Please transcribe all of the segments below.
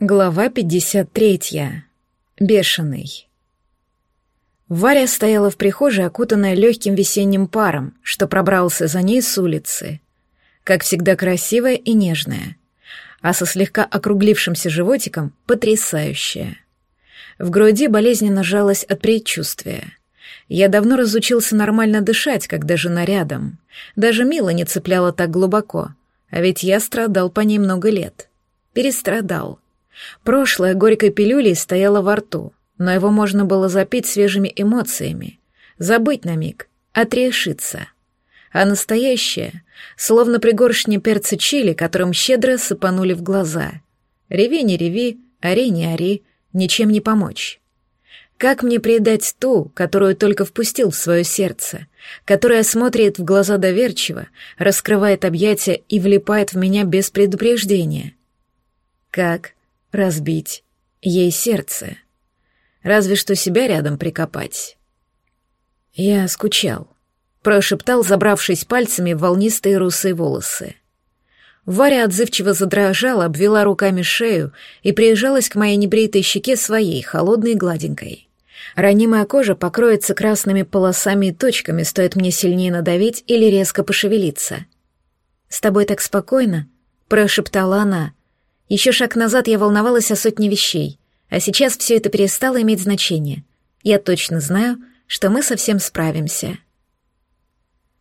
Глава 53. Бешеный. Варя стояла в прихожей, окутанная легким весенним паром, что пробрался за ней с улицы. Как всегда красивая и нежная, а со слегка округлившимся животиком потрясающая. В груди болезненно жалась от предчувствия. Я давно разучился нормально дышать, когда жена рядом. Даже Мила не цепляла так глубоко, а ведь я страдал по ней много лет. Перестрадал — Прошлое горькой пилюлей стояло во рту, но его можно было запить свежими эмоциями, забыть на миг, отрешиться. А настоящее, словно пригоршни перца чили, которым щедро сыпанули в глаза. Реви, не реви, ори, не ори, ничем не помочь. Как мне предать ту, которую только впустил в свое сердце, которая смотрит в глаза доверчиво, раскрывает объятия и влипает в меня без предупреждения? Как разбить ей сердце. Разве что себя рядом прикопать. Я скучал, прошептал, забравшись пальцами в волнистые русые волосы. Варя отзывчиво задрожала, обвела руками шею и приезжалась к моей небритой щеке своей, холодной и гладенькой. Ранимая кожа покроется красными полосами и точками, стоит мне сильнее надавить или резко пошевелиться. «С тобой так спокойно?» — прошептала она, еще шаг назад я волновалась о сотне вещей, а сейчас все это перестало иметь значение. Я точно знаю, что мы совсем справимся.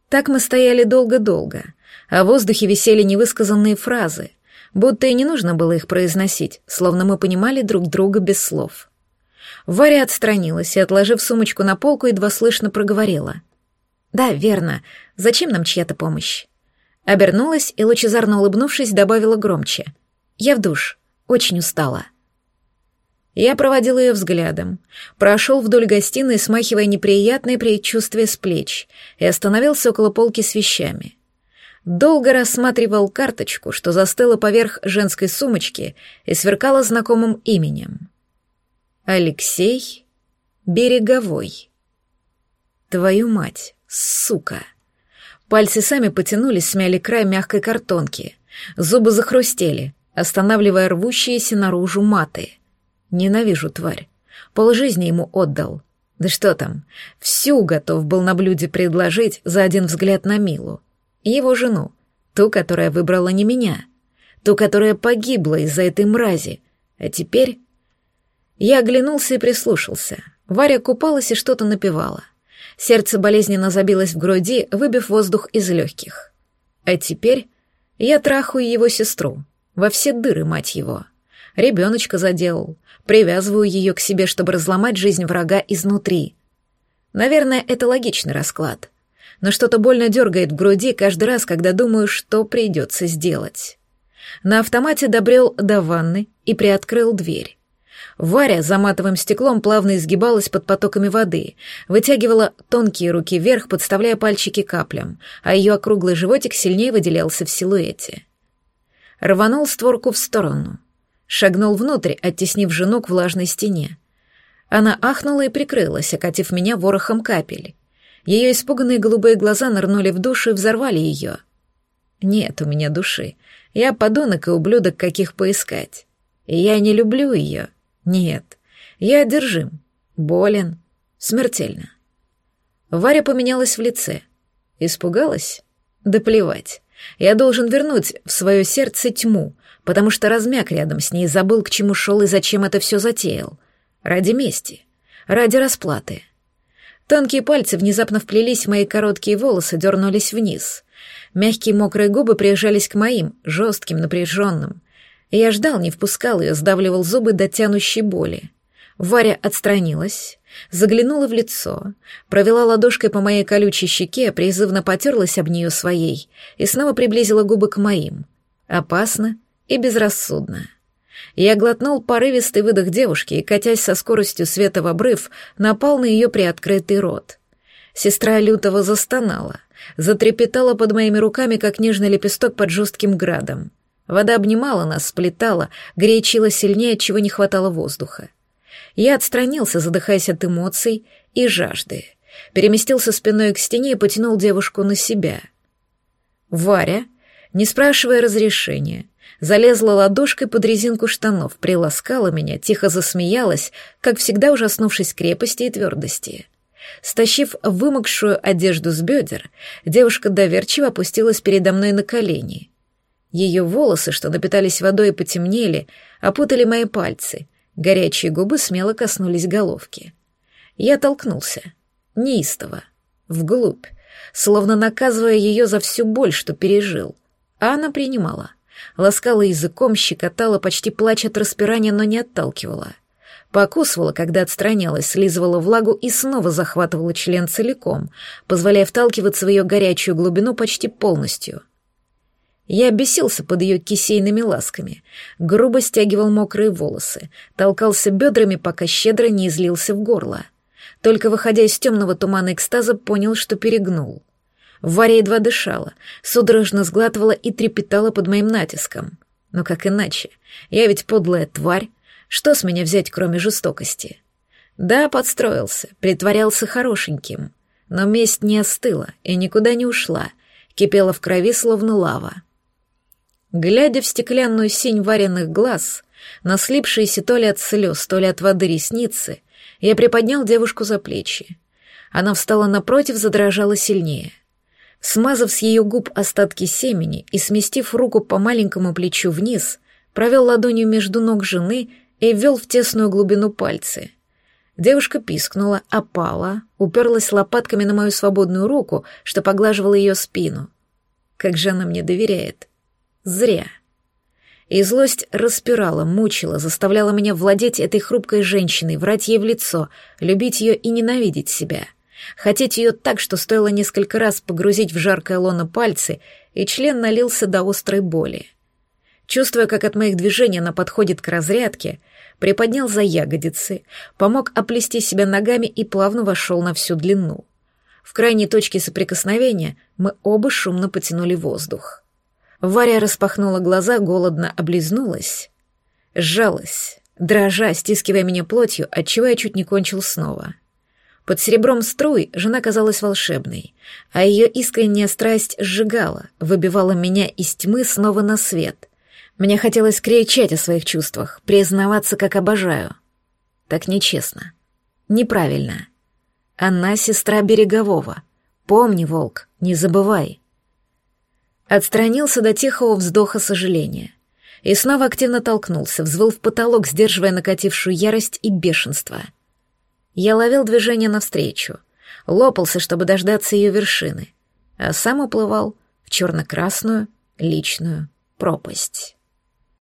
Так мы стояли долго-долго, а в воздухе висели невысказанные фразы, будто и не нужно было их произносить, словно мы понимали друг друга без слов. Варя отстранилась и, отложив сумочку на полку, едва слышно проговорила. «Да, верно. Зачем нам чья-то помощь?» Обернулась и, лучезарно улыбнувшись, добавила громче — я в душ. Очень устала. Я проводил ее взглядом, прошел вдоль гостиной, смахивая неприятное предчувствие с плеч, и остановился около полки с вещами. Долго рассматривал карточку, что застыла поверх женской сумочки и сверкала знакомым именем. Алексей Береговой. Твою мать, сука. Пальцы сами потянулись, смяли край мягкой картонки. Зубы захрустели, останавливая рвущиеся наружу маты. Ненавижу тварь. Полжизни ему отдал. Да что там, всю готов был на блюде предложить за один взгляд на Милу. Его жену, ту, которая выбрала не меня, ту, которая погибла из-за этой мрази. А теперь... Я оглянулся и прислушался. Варя купалась и что-то напевала. Сердце болезненно забилось в груди, выбив воздух из легких. А теперь я трахаю его сестру. Во все дыры, мать его. Ребеночка заделал. Привязываю ее к себе, чтобы разломать жизнь врага изнутри. Наверное, это логичный расклад. Но что-то больно дергает в груди каждый раз, когда думаю, что придется сделать. На автомате добрел до ванны и приоткрыл дверь. Варя за матовым стеклом плавно изгибалась под потоками воды, вытягивала тонкие руки вверх, подставляя пальчики каплям, а ее округлый животик сильнее выделялся в силуэте рванул створку в сторону. Шагнул внутрь, оттеснив жену к влажной стене. Она ахнула и прикрылась, окатив меня ворохом капель. Ее испуганные голубые глаза нырнули в душу и взорвали ее. Нет у меня души. Я подонок и ублюдок, каких поискать. Я не люблю ее. Нет. Я одержим. Болен. Смертельно. Варя поменялась в лице. Испугалась? Да плевать. Я должен вернуть в свое сердце тьму, потому что размяк рядом с ней забыл, к чему шел и зачем это все затеял. Ради мести. Ради расплаты. Тонкие пальцы внезапно вплелись в мои короткие волосы, дернулись вниз. Мягкие мокрые губы приезжались к моим, жестким, напряженным. Я ждал, не впускал ее, сдавливал зубы до тянущей боли. Варя отстранилась, заглянула в лицо, провела ладошкой по моей колючей щеке, призывно потерлась об нее своей и снова приблизила губы к моим. Опасно и безрассудно. Я глотнул порывистый выдох девушки и, катясь со скоростью света в обрыв, напал на ее приоткрытый рот. Сестра лютого застонала, затрепетала под моими руками, как нежный лепесток под жестким градом. Вода обнимала нас, сплетала, горячила сильнее, чего не хватало воздуха. Я отстранился, задыхаясь от эмоций и жажды. Переместился спиной к стене и потянул девушку на себя. Варя, не спрашивая разрешения, залезла ладошкой под резинку штанов, приласкала меня, тихо засмеялась, как всегда ужаснувшись крепости и твердости. Стащив вымокшую одежду с бедер, девушка доверчиво опустилась передо мной на колени. Ее волосы, что напитались водой и потемнели, опутали мои пальцы, горячие губы смело коснулись головки. Я толкнулся, неистово, вглубь, словно наказывая ее за всю боль, что пережил. А она принимала. Ласкала языком, щекотала, почти плача от распирания, но не отталкивала. Покусывала, когда отстранялась, слизывала влагу и снова захватывала член целиком, позволяя вталкиваться в ее горячую глубину почти полностью. Я бесился под ее кисейными ласками, грубо стягивал мокрые волосы, толкался бедрами, пока щедро не излился в горло. Только выходя из темного тумана экстаза, понял, что перегнул. Варя едва дышала, судорожно сглатывала и трепетала под моим натиском. Но как иначе? Я ведь подлая тварь. Что с меня взять, кроме жестокости? Да, подстроился, притворялся хорошеньким. Но месть не остыла и никуда не ушла, кипела в крови, словно лава. Глядя в стеклянную синь вареных глаз, на слипшиеся то ли от слез, то ли от воды ресницы, я приподнял девушку за плечи. Она встала напротив, задрожала сильнее — Смазав с ее губ остатки семени и сместив руку по маленькому плечу вниз, провел ладонью между ног жены и ввел в тесную глубину пальцы. Девушка пискнула, опала, уперлась лопатками на мою свободную руку, что поглаживала ее спину. Как же она мне доверяет. Зря. И злость распирала, мучила, заставляла меня владеть этой хрупкой женщиной, врать ей в лицо, любить ее и ненавидеть себя — Хотеть ее так, что стоило несколько раз погрузить в жаркое лоно пальцы, и член налился до острой боли. Чувствуя, как от моих движений она подходит к разрядке, приподнял за ягодицы, помог оплести себя ногами и плавно вошел на всю длину. В крайней точке соприкосновения мы оба шумно потянули воздух. Варя распахнула глаза, голодно облизнулась, сжалась, дрожа, стискивая меня плотью, отчего я чуть не кончил снова — под серебром струй жена казалась волшебной, а ее искренняя страсть сжигала, выбивала меня из тьмы снова на свет. Мне хотелось кричать о своих чувствах, признаваться, как обожаю. Так нечестно. Неправильно. Она сестра Берегового. Помни, волк, не забывай. Отстранился до тихого вздоха сожаления. И снова активно толкнулся, взвыл в потолок, сдерживая накатившую ярость и бешенство — я ловил движение навстречу, лопался, чтобы дождаться ее вершины, а сам уплывал в черно-красную личную пропасть.